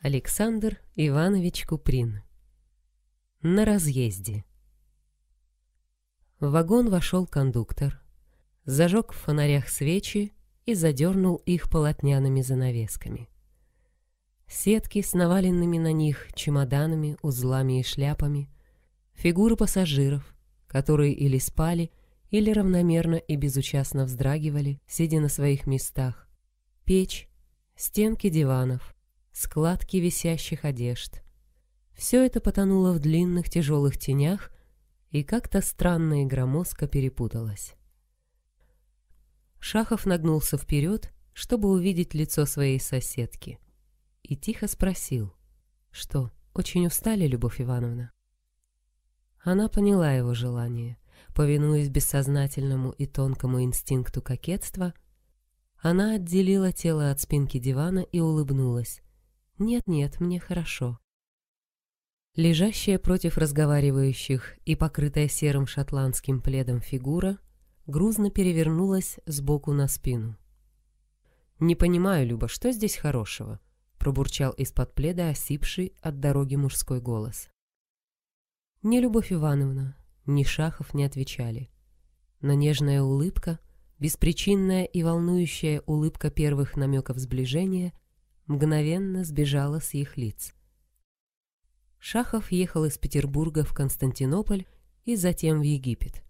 Александр Иванович Куприн. На разъезде. В вагон вошел кондуктор, зажег в фонарях свечи и задернул их полотняными занавесками. Сетки с наваленными на них чемоданами, узлами и шляпами, фигуры пассажиров, которые или спали, или равномерно и безучастно вздрагивали, сидя на своих местах, печь, стенки диванов, складки висящих одежд. Все это потонуло в длинных тяжелых тенях, и как-то странно и громоздко перепуталось. Шахов нагнулся вперед, чтобы увидеть лицо своей соседки, и тихо спросил, что, очень устали, Любовь Ивановна? Она поняла его желание. Повинуясь бессознательному и тонкому инстинкту кокетства, она отделила тело от спинки дивана и улыбнулась. «Нет-нет, мне хорошо». Лежащая против разговаривающих и покрытая серым шотландским пледом фигура грузно перевернулась сбоку на спину. «Не понимаю, Люба, что здесь хорошего?» пробурчал из-под пледа осипший от дороги мужской голос. Ни Любовь Ивановна, ни Шахов не отвечали. Но нежная улыбка, беспричинная и волнующая улыбка первых намеков сближения — мгновенно сбежала с их лиц. Шахов ехал из Петербурга в Константинополь и затем в Египет.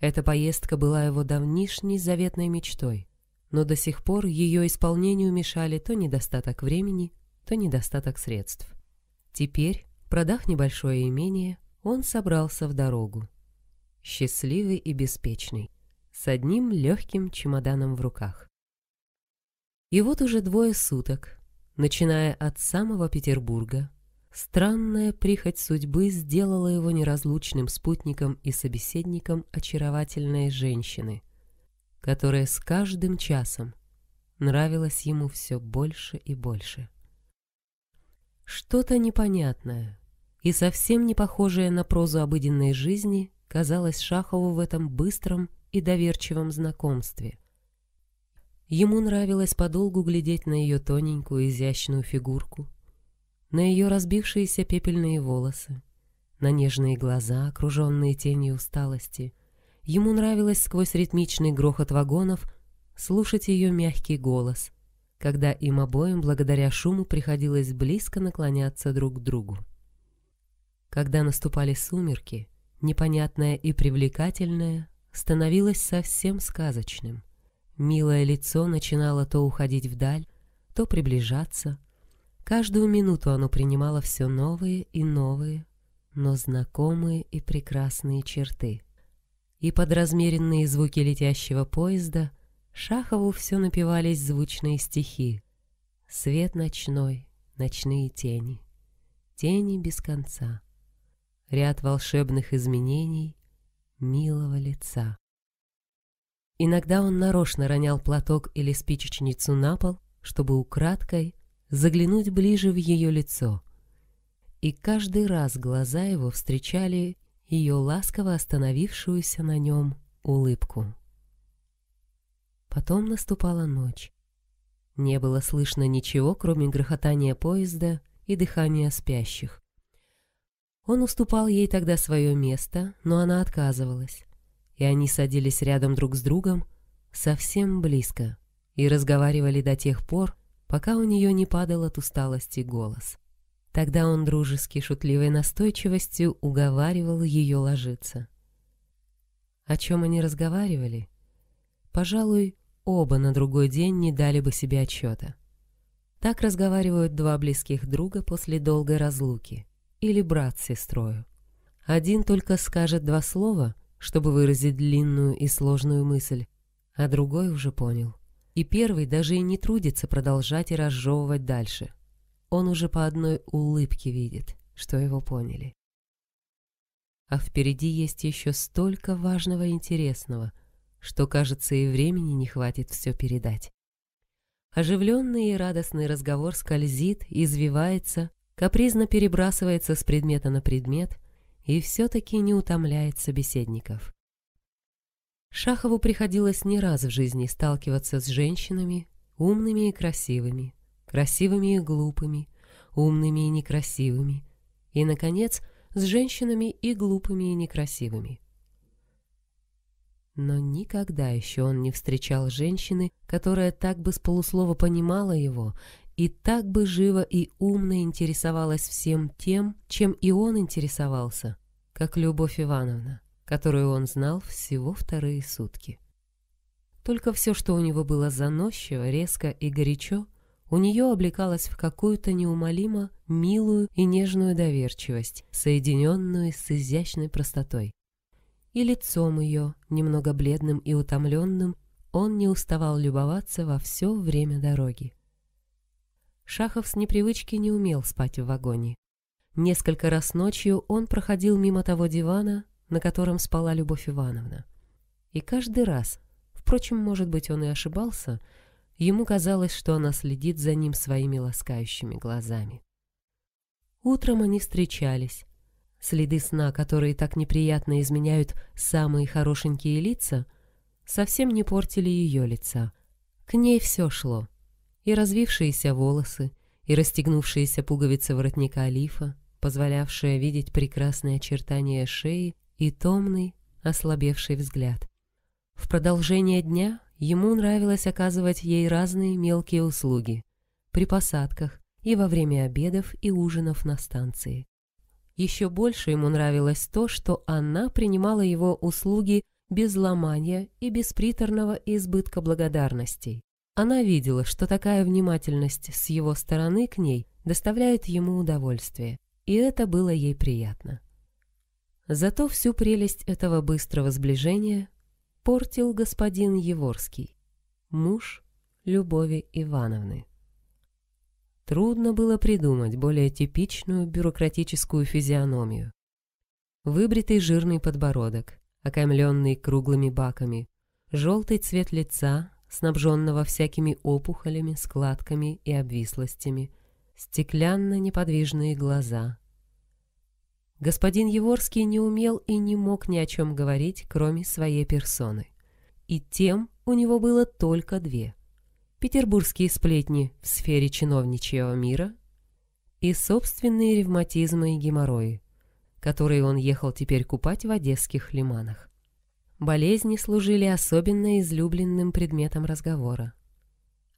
Эта поездка была его давнишней заветной мечтой, но до сих пор ее исполнению мешали то недостаток времени, то недостаток средств. Теперь, продав небольшое имение, он собрался в дорогу. Счастливый и беспечный, с одним легким чемоданом в руках. И вот уже двое суток начиная от самого Петербурга, странная прихоть судьбы сделала его неразлучным спутником и собеседником очаровательной женщины, которая с каждым часом нравилась ему все больше и больше. Что-то непонятное и совсем не похожее на прозу обыденной жизни казалось Шахову в этом быстром и доверчивом знакомстве – Ему нравилось подолгу глядеть на ее тоненькую изящную фигурку, на ее разбившиеся пепельные волосы, на нежные глаза, окруженные тенью усталости. Ему нравилось сквозь ритмичный грохот вагонов слушать ее мягкий голос, когда им обоим благодаря шуму приходилось близко наклоняться друг к другу. Когда наступали сумерки, непонятное и привлекательное становилось совсем сказочным — Милое лицо начинало то уходить вдаль, то приближаться. Каждую минуту оно принимало все новые и новые, но знакомые и прекрасные черты. И под размеренные звуки летящего поезда Шахову все напевались звучные стихи. Свет ночной, ночные тени, тени без конца, ряд волшебных изменений милого лица. Иногда он нарочно ронял платок или спичечницу на пол, чтобы украдкой заглянуть ближе в ее лицо. И каждый раз глаза его встречали ее ласково остановившуюся на нем улыбку. Потом наступала ночь. Не было слышно ничего, кроме грохотания поезда и дыхания спящих. Он уступал ей тогда свое место, но она отказывалась и они садились рядом друг с другом, совсем близко, и разговаривали до тех пор, пока у нее не падал от усталости голос. Тогда он дружески шутливой настойчивостью уговаривал ее ложиться. О чем они разговаривали? Пожалуй, оба на другой день не дали бы себе отчета. Так разговаривают два близких друга после долгой разлуки или брат с сестрою. Один только скажет два слова — чтобы выразить длинную и сложную мысль, а другой уже понял. И первый даже и не трудится продолжать и разжевывать дальше. Он уже по одной улыбке видит, что его поняли. А впереди есть еще столько важного и интересного, что, кажется, и времени не хватит все передать. Оживленный и радостный разговор скользит, извивается, капризно перебрасывается с предмета на предмет, и все-таки не утомляет собеседников. Шахову приходилось не раз в жизни сталкиваться с женщинами, умными и красивыми, красивыми и глупыми, умными и некрасивыми, и, наконец, с женщинами и глупыми и некрасивыми. Но никогда еще он не встречал женщины, которая так бы с полуслова понимала его и так бы живо и умно интересовалась всем тем, чем и он интересовался, как Любовь Ивановна, которую он знал всего вторые сутки. Только все, что у него было заносчиво, резко и горячо, у нее облекалось в какую-то неумолимо милую и нежную доверчивость, соединенную с изящной простотой. И лицом ее, немного бледным и утомленным, он не уставал любоваться во все время дороги. Шахов с непривычки не умел спать в вагоне. Несколько раз ночью он проходил мимо того дивана, на котором спала Любовь Ивановна. И каждый раз, впрочем, может быть, он и ошибался, ему казалось, что она следит за ним своими ласкающими глазами. Утром они встречались. Следы сна, которые так неприятно изменяют самые хорошенькие лица, совсем не портили ее лица. К ней все шло и развившиеся волосы, и расстегнувшиеся пуговицы воротника лифа, позволявшие видеть прекрасные очертания шеи и томный, ослабевший взгляд. В продолжение дня ему нравилось оказывать ей разные мелкие услуги при посадках и во время обедов и ужинов на станции. Еще больше ему нравилось то, что она принимала его услуги без ломания и без приторного избытка благодарностей. Она видела, что такая внимательность с его стороны к ней доставляет ему удовольствие, и это было ей приятно. Зато всю прелесть этого быстрого сближения портил господин Еворский, муж Любови Ивановны. Трудно было придумать более типичную бюрократическую физиономию. Выбритый жирный подбородок, окаймленный круглыми баками, желтый цвет лица снабженного всякими опухолями, складками и обвислостями, стеклянно-неподвижные глаза. Господин Еворский не умел и не мог ни о чем говорить, кроме своей персоны. И тем у него было только две. Петербургские сплетни в сфере чиновничьего мира и собственные ревматизмы и геморрои, которые он ехал теперь купать в одесских лиманах. Болезни служили особенно излюбленным предметом разговора.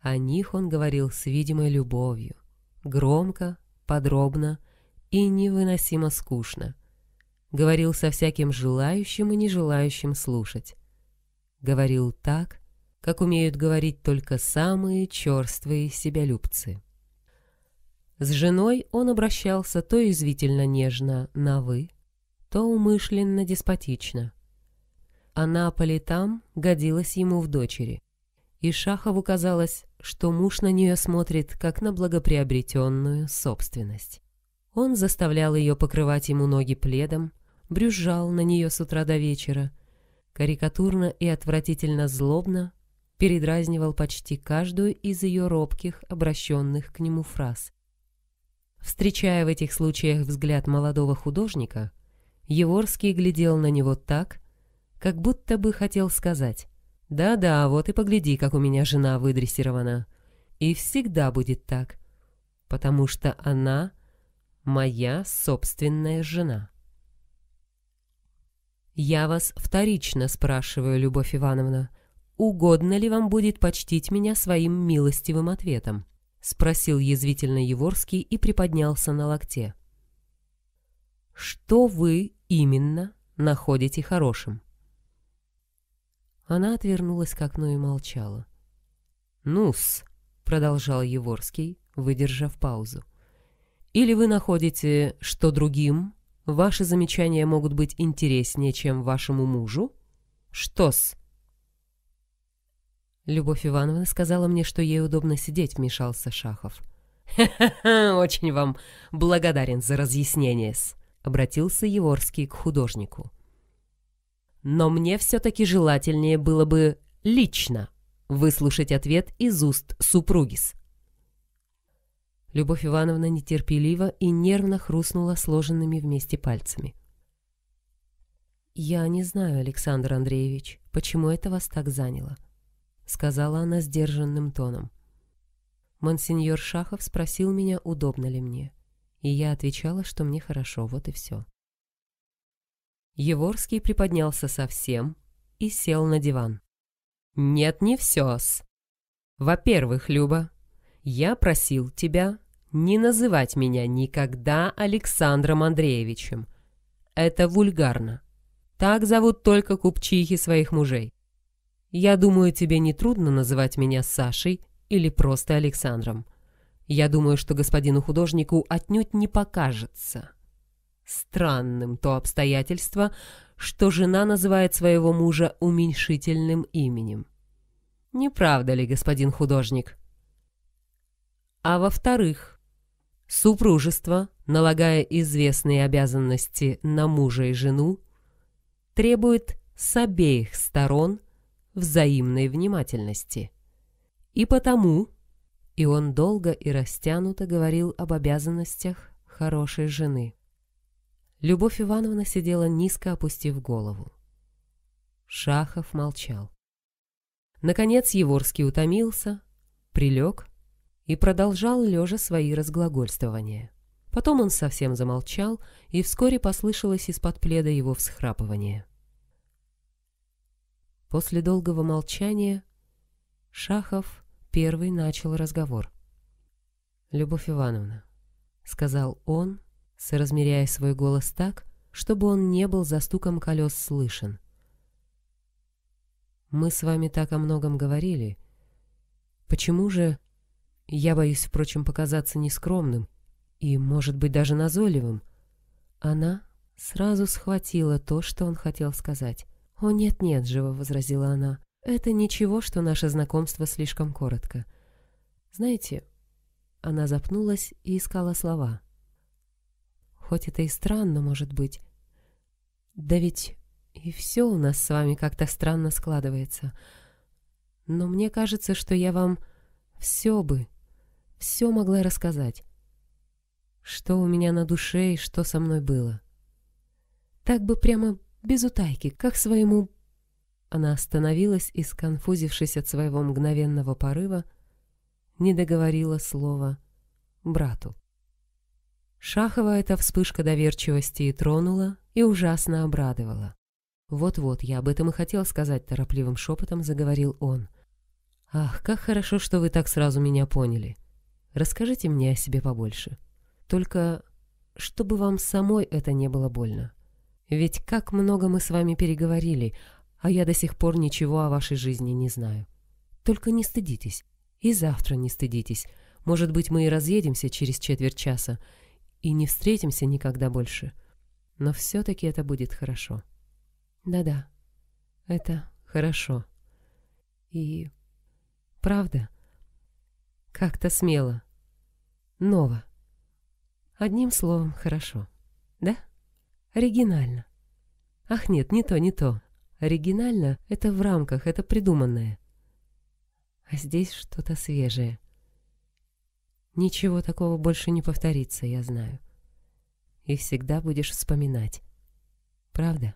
О них он говорил с видимой любовью, громко, подробно и невыносимо скучно. Говорил со всяким желающим и нежелающим слушать. Говорил так, как умеют говорить только самые черствые себялюбцы. С женой он обращался то извительно нежно на «вы», то умышленно деспотично. Она по летам годилась ему в дочери. И Шахову казалось, что муж на нее смотрит, как на благоприобретенную собственность. Он заставлял ее покрывать ему ноги пледом, брюзжал на нее с утра до вечера, карикатурно и отвратительно злобно передразнивал почти каждую из ее робких, обращенных к нему фраз. Встречая в этих случаях взгляд молодого художника, Еворский глядел на него так, как будто бы хотел сказать «Да-да, вот и погляди, как у меня жена выдрессирована». И всегда будет так, потому что она моя собственная жена. Я вас вторично спрашиваю, Любовь Ивановна, угодно ли вам будет почтить меня своим милостивым ответом? Спросил язвительно Еворский и приподнялся на локте. Что вы именно находите хорошим? Она отвернулась к окну и молчала. «Ну-с», — продолжал Еворский, выдержав паузу. «Или вы находите, что другим ваши замечания могут быть интереснее, чем вашему мужу? Что-с?» Любовь Ивановна сказала мне, что ей удобно сидеть, вмешался Шахов. «Ха-ха-ха, очень вам благодарен за разъяснение-с», — обратился Еворский к художнику но мне все-таки желательнее было бы лично выслушать ответ из уст супругис. Любовь Ивановна нетерпеливо и нервно хрустнула сложенными вместе пальцами. «Я не знаю, Александр Андреевич, почему это вас так заняло», — сказала она сдержанным тоном. Монсеньор Шахов спросил меня, удобно ли мне. И я отвечала, что мне хорошо, вот и все. Еворский приподнялся совсем и сел на диван. «Нет, не все-с. Во-первых, Люба, я просил тебя не называть меня никогда Александром Андреевичем. Это вульгарно. Так зовут только купчихи своих мужей. Я думаю, тебе не трудно называть меня Сашей или просто Александром. Я думаю, что господину художнику отнюдь не покажется странным то обстоятельство, что жена называет своего мужа уменьшительным именем. Не правда ли, господин художник? А во-вторых, супружество, налагая известные обязанности на мужа и жену, требует с обеих сторон взаимной внимательности. И потому, и он долго и растянуто говорил об обязанностях хорошей жены. Любовь Ивановна сидела низко опустив голову. Шахов молчал. Наконец Еворский утомился, прилег и продолжал лежа свои разглагольствования. Потом он совсем замолчал, и вскоре послышалось из-под пледа его всхрапывание. После долгого молчания Шахов первый начал разговор. «Любовь Ивановна», — сказал он, соразмеряя свой голос так, чтобы он не был за стуком колес слышен. «Мы с вами так о многом говорили. Почему же...» Я боюсь, впрочем, показаться нескромным и, может быть, даже назойливым. Она сразу схватила то, что он хотел сказать. «О, нет-нет», — живо возразила она, — «это ничего, что наше знакомство слишком коротко. Знаете...» Она запнулась и искала слова. Хоть это и странно, может быть. Да ведь и все у нас с вами как-то странно складывается. Но мне кажется, что я вам все бы, все могла рассказать. Что у меня на душе и что со мной было. Так бы прямо без утайки, как своему... Она остановилась и, сконфузившись от своего мгновенного порыва, не договорила слова брату. Шахова эта вспышка доверчивости и тронула, и ужасно обрадовала. «Вот-вот, я об этом и хотел сказать», — торопливым шепотом заговорил он. «Ах, как хорошо, что вы так сразу меня поняли. Расскажите мне о себе побольше. Только чтобы вам самой это не было больно. Ведь как много мы с вами переговорили, а я до сих пор ничего о вашей жизни не знаю. Только не стыдитесь. И завтра не стыдитесь. Может быть, мы и разъедемся через четверть часа, и не встретимся никогда больше. Но все-таки это будет хорошо. Да-да, это хорошо. И правда, как-то смело, ново. Одним словом, хорошо. Да? Оригинально. Ах нет, не то, не то. Оригинально — это в рамках, это придуманное. А здесь что-то свежее. Ничего такого больше не повторится, я знаю. И всегда будешь вспоминать. Правда?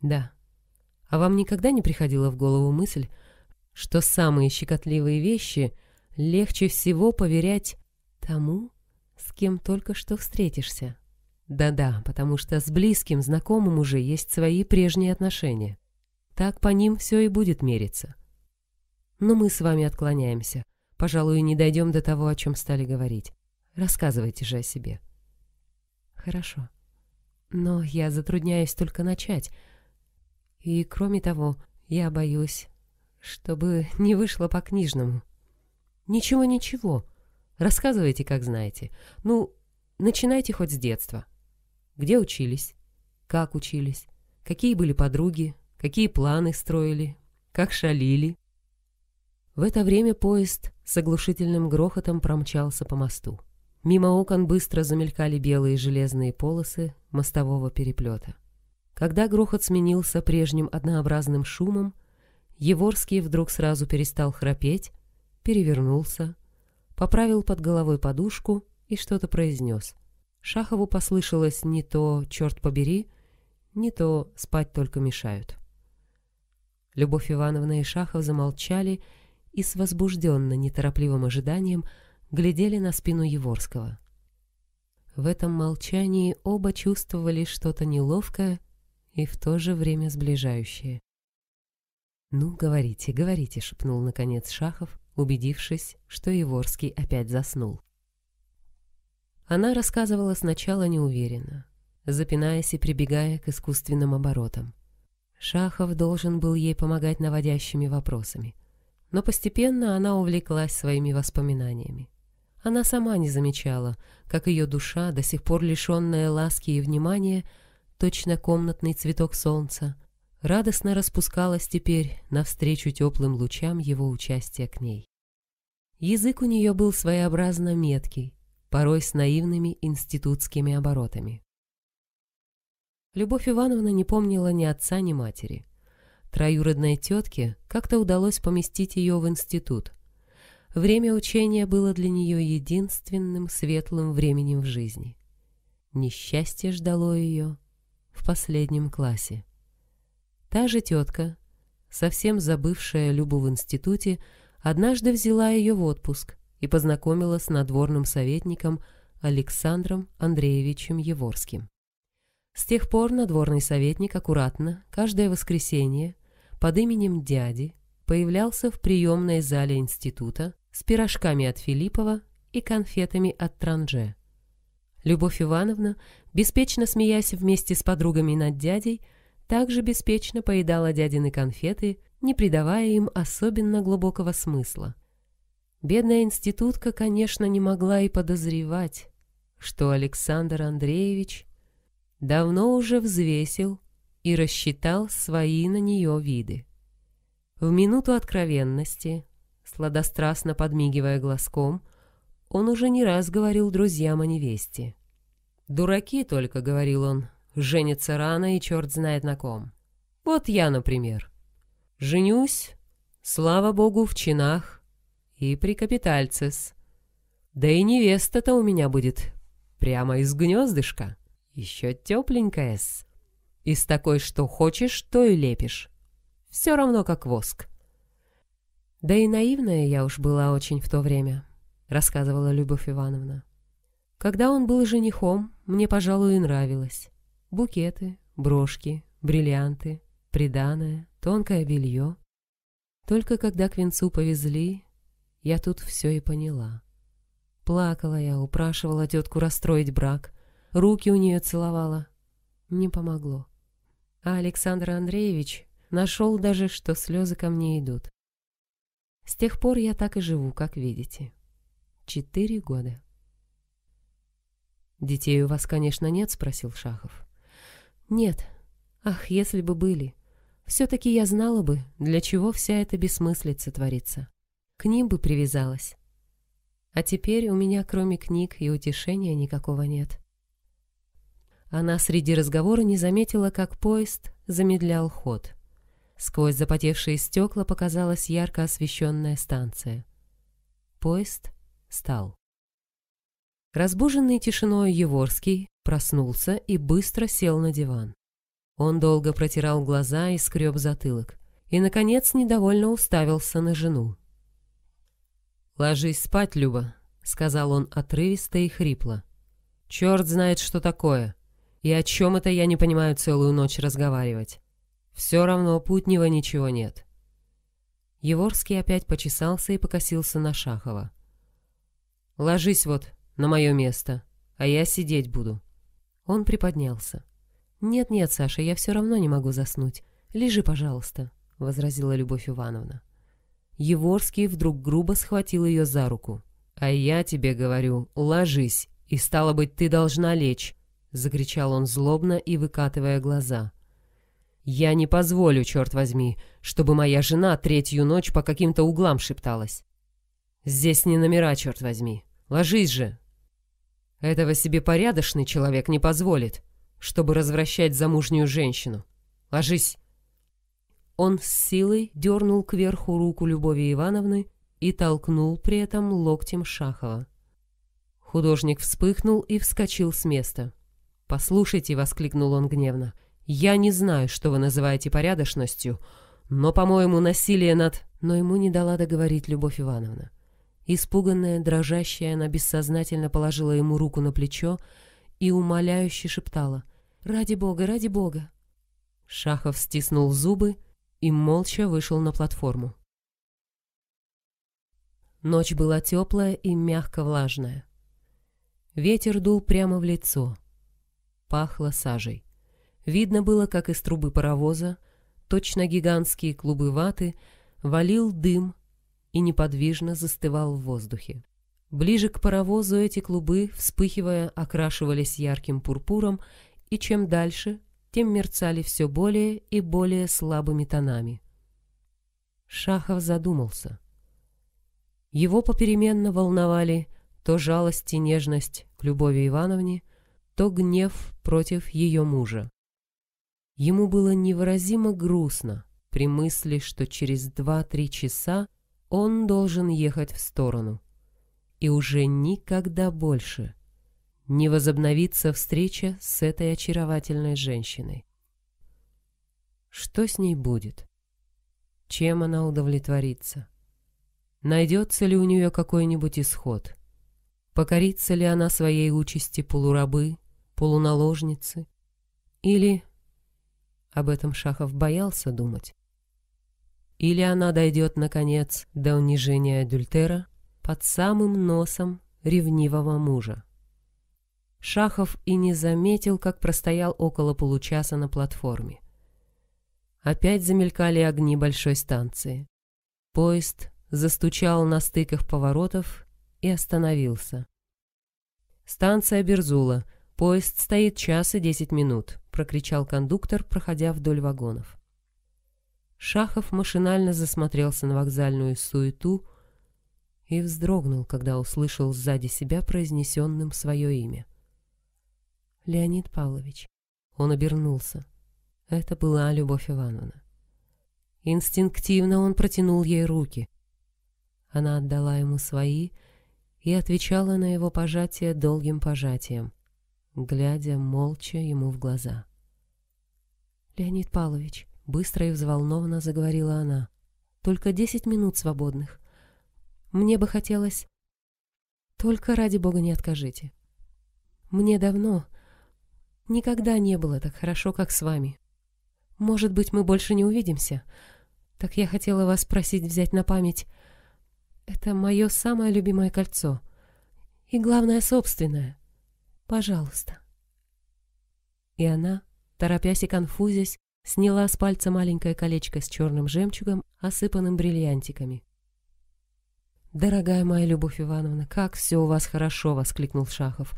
Да. А вам никогда не приходила в голову мысль, что самые щекотливые вещи легче всего поверять тому, с кем только что встретишься? Да-да, потому что с близким знакомым уже есть свои прежние отношения. Так по ним все и будет мериться. Но мы с вами отклоняемся. Пожалуй, не дойдем до того, о чем стали говорить. Рассказывайте же о себе. Хорошо. Но я затрудняюсь только начать. И, кроме того, я боюсь, чтобы не вышло по-книжному. Ничего-ничего. Рассказывайте, как знаете. Ну, начинайте хоть с детства. Где учились? Как учились? Какие были подруги? Какие планы строили? Как шалили? В это время поезд с оглушительным грохотом промчался по мосту. Мимо окон быстро замелькали белые железные полосы мостового переплета. Когда грохот сменился прежним однообразным шумом, Еворский вдруг сразу перестал храпеть, перевернулся, поправил под головой подушку и что-то произнес. Шахову послышалось не то «черт побери», не то «спать только мешают». Любовь Ивановна и Шахов замолчали и с возбужденно неторопливым ожиданием глядели на спину Еворского. В этом молчании оба чувствовали что-то неловкое и в то же время сближающее. «Ну, говорите, говорите», — шепнул наконец Шахов, убедившись, что Еворский опять заснул. Она рассказывала сначала неуверенно, запинаясь и прибегая к искусственным оборотам. Шахов должен был ей помогать наводящими вопросами. Но постепенно она увлеклась своими воспоминаниями. Она сама не замечала, как ее душа, до сих пор лишенная ласки и внимания, точно комнатный цветок солнца, радостно распускалась теперь навстречу теплым лучам его участия к ней. Язык у нее был своеобразно меткий, порой с наивными институтскими оборотами. Любовь Ивановна не помнила ни отца, ни матери. Троюродной тетке как-то удалось поместить ее в институт. Время учения было для нее единственным светлым временем в жизни. Несчастье ждало ее в последнем классе. Та же тетка, совсем забывшая Любу в институте, однажды взяла ее в отпуск и познакомила с надворным советником Александром Андреевичем Еворским. С тех пор надворный советник аккуратно, каждое воскресенье, под именем дяди, появлялся в приемной зале института с пирожками от Филиппова и конфетами от Транже. Любовь Ивановна, беспечно смеясь вместе с подругами над дядей, также беспечно поедала дядины конфеты, не придавая им особенно глубокого смысла. Бедная институтка, конечно, не могла и подозревать, что Александр Андреевич давно уже взвесил и рассчитал свои на нее виды. В минуту откровенности, сладострастно подмигивая глазком, он уже не раз говорил друзьям о невесте. «Дураки только», — говорил он, — «женятся рано и черт знает на ком. Вот я, например. Женюсь, слава богу, в чинах и при капитальцес. Да и невеста-то у меня будет прямо из гнездышка». Еще тепленькая-с. Из такой, что хочешь, то и лепишь. Все равно как воск. Да и наивная я уж была очень в то время, рассказывала Любовь Ивановна. Когда он был женихом, мне, пожалуй, и нравилось. Букеты, брошки, бриллианты, приданое, тонкое белье. Только когда к венцу повезли, я тут все и поняла. Плакала я, упрашивала тетку расстроить брак, руки у нее целовала. Не помогло. А Александр Андреевич нашел даже, что слезы ко мне идут. С тех пор я так и живу, как видите. Четыре года. «Детей у вас, конечно, нет?» — спросил Шахов. «Нет. Ах, если бы были. Все-таки я знала бы, для чего вся эта бессмыслица творится. К ним бы привязалась. А теперь у меня, кроме книг и утешения, никакого нет. Она среди разговора не заметила, как поезд замедлял ход. Сквозь запотевшие стекла показалась ярко освещенная станция. Поезд стал. Разбуженный тишиной Еворский проснулся и быстро сел на диван. Он долго протирал глаза и скреб затылок. И, наконец, недовольно уставился на жену. «Ложись спать, Люба», — сказал он отрывисто и хрипло. «Черт знает, что такое. И о чем это я не понимаю целую ночь разговаривать? Все равно путнего ничего нет. Еворский опять почесался и покосился на Шахова. «Ложись вот на мое место, а я сидеть буду». Он приподнялся. «Нет-нет, Саша, я все равно не могу заснуть. Лежи, пожалуйста», — возразила Любовь Ивановна. Еворский вдруг грубо схватил ее за руку. «А я тебе говорю, ложись, и стало быть, ты должна лечь. — закричал он злобно и выкатывая глаза. «Я не позволю, черт возьми, чтобы моя жена третью ночь по каким-то углам шепталась. Здесь не номера, черт возьми. Ложись же!» Этого себе порядочный человек не позволит, чтобы развращать замужнюю женщину. Ложись!» Он с силой дернул кверху руку Любови Ивановны и толкнул при этом локтем Шахова. Художник вспыхнул и вскочил с места. «Послушайте», — воскликнул он гневно, — «я не знаю, что вы называете порядочностью, Но, по-моему, насилие над... Но ему не дала договорить Любовь Ивановна. Испуганная, дрожащая, она бессознательно положила ему руку на плечо и умоляюще шептала «Ради бога, ради бога!». Шахов стиснул зубы и молча вышел на платформу. Ночь была теплая и мягко влажная. Ветер дул прямо в лицо. Пахло сажей. Видно было, как из трубы паровоза, точно гигантские клубы ваты, валил дым и неподвижно застывал в воздухе. Ближе к паровозу эти клубы, вспыхивая, окрашивались ярким пурпуром, и чем дальше, тем мерцали все более и более слабыми тонами. Шахов задумался. Его попеременно волновали то жалость и нежность к Любови Ивановне, то гнев против ее мужа. Ему было невыразимо грустно при мысли, что через два-три часа он должен ехать в сторону. И уже никогда больше не возобновится встреча с этой очаровательной женщиной. Что с ней будет? Чем она удовлетворится? Найдется ли у нее какой-нибудь исход? Покорится ли она своей участи полурабы, полуналожницы? Или... Об этом Шахов боялся думать. Или она дойдет, наконец, до унижения Адюльтера под самым носом ревнивого мужа. Шахов и не заметил, как простоял около получаса на платформе. Опять замелькали огни большой станции. Поезд застучал на стыках поворотов и остановился. «Станция Берзула. Поезд стоит час и десять минут», — прокричал кондуктор, проходя вдоль вагонов. Шахов машинально засмотрелся на вокзальную суету и вздрогнул, когда услышал сзади себя произнесенным свое имя. «Леонид Павлович». Он обернулся. Это была Любовь Ивановна. Инстинктивно он протянул ей руки. Она отдала ему свои и отвечала на его пожатие долгим пожатием, глядя молча ему в глаза. «Леонид Павлович, Быстро и взволнованно заговорила она. «Только десять минут свободных. Мне бы хотелось... Только ради бога не откажите. Мне давно... Никогда не было так хорошо, как с вами. Может быть, мы больше не увидимся. Так я хотела вас просить взять на память... Это мое самое любимое кольцо. И главное, собственное. Пожалуйста». И она, торопясь и конфузясь, Сняла с пальца маленькое колечко с черным жемчугом, осыпанным бриллиантиками. «Дорогая моя Любовь Ивановна, как все у вас хорошо!» — воскликнул Шахов.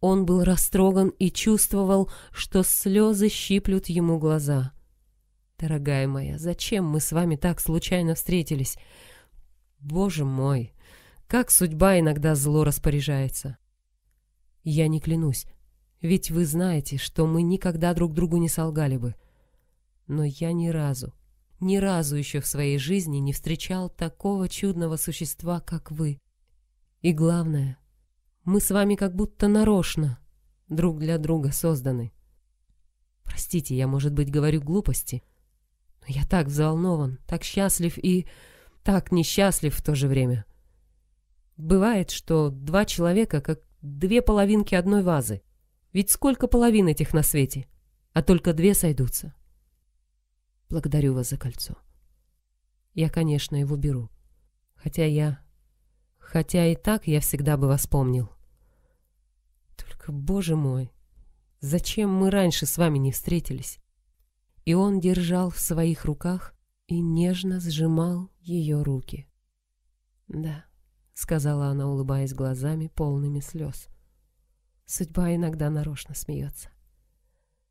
Он был растроган и чувствовал, что слезы щиплют ему глаза. «Дорогая моя, зачем мы с вами так случайно встретились? Боже мой, как судьба иногда зло распоряжается!» «Я не клянусь, ведь вы знаете, что мы никогда друг другу не солгали бы. Но я ни разу, ни разу еще в своей жизни не встречал такого чудного существа, как вы. И главное, мы с вами как будто нарочно друг для друга созданы. Простите, я, может быть, говорю глупости, но я так взволнован, так счастлив и так несчастлив в то же время. Бывает, что два человека как две половинки одной вазы. Ведь сколько половин этих на свете, а только две сойдутся. Благодарю вас за кольцо. Я, конечно, его беру. Хотя я... Хотя и так я всегда бы вас помнил. Только, боже мой, зачем мы раньше с вами не встретились? И он держал в своих руках и нежно сжимал ее руки. «Да», — сказала она, улыбаясь глазами, полными слез. Судьба иногда нарочно смеется.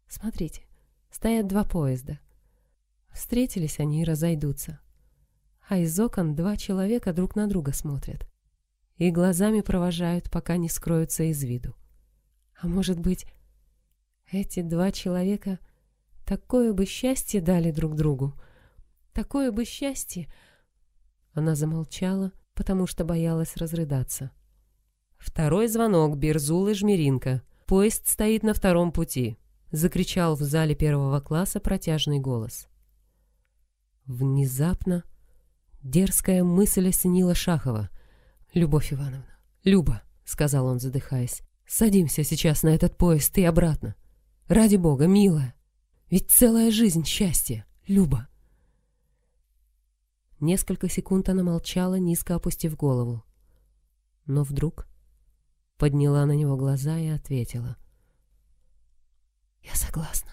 «Смотрите, стоят два поезда. Встретились они и разойдутся. А из окон два человека друг на друга смотрят. И глазами провожают, пока не скроются из виду. А может быть, эти два человека такое бы счастье дали друг другу. Такое бы счастье... Она замолчала, потому что боялась разрыдаться. Второй звонок, Берзул и Жмеринка. Поезд стоит на втором пути. Закричал в зале первого класса протяжный голос. Внезапно дерзкая мысль осенила Шахова. «Любовь Ивановна, Люба», — сказал он, задыхаясь, — «садимся сейчас на этот поезд и обратно. Ради бога, милая, ведь целая жизнь счастья, Люба». Несколько секунд она молчала, низко опустив голову. Но вдруг подняла на него глаза и ответила. «Я согласна».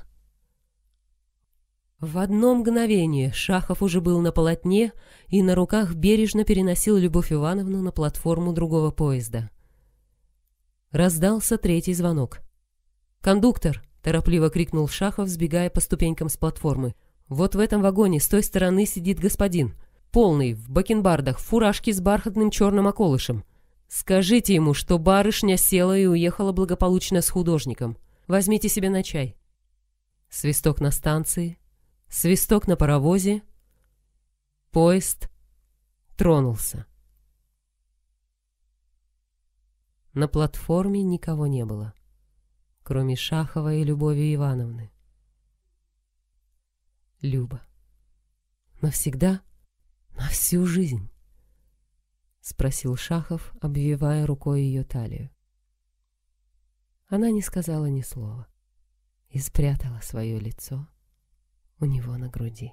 В одно мгновение Шахов уже был на полотне и на руках бережно переносил Любовь Ивановну на платформу другого поезда. Раздался третий звонок. «Кондуктор!» — торопливо крикнул Шахов, сбегая по ступенькам с платформы. «Вот в этом вагоне с той стороны сидит господин. Полный, в бакенбардах, в фуражке с бархатным черным околышем. Скажите ему, что барышня села и уехала благополучно с художником. Возьмите себе на чай». Свисток на станции — Свисток на паровозе. Поезд тронулся. На платформе никого не было, кроме Шахова и Любови Ивановны. Люба. Навсегда? На всю жизнь? Спросил Шахов, обвивая рукой ее талию. Она не сказала ни слова и спрятала свое лицо у него на груди.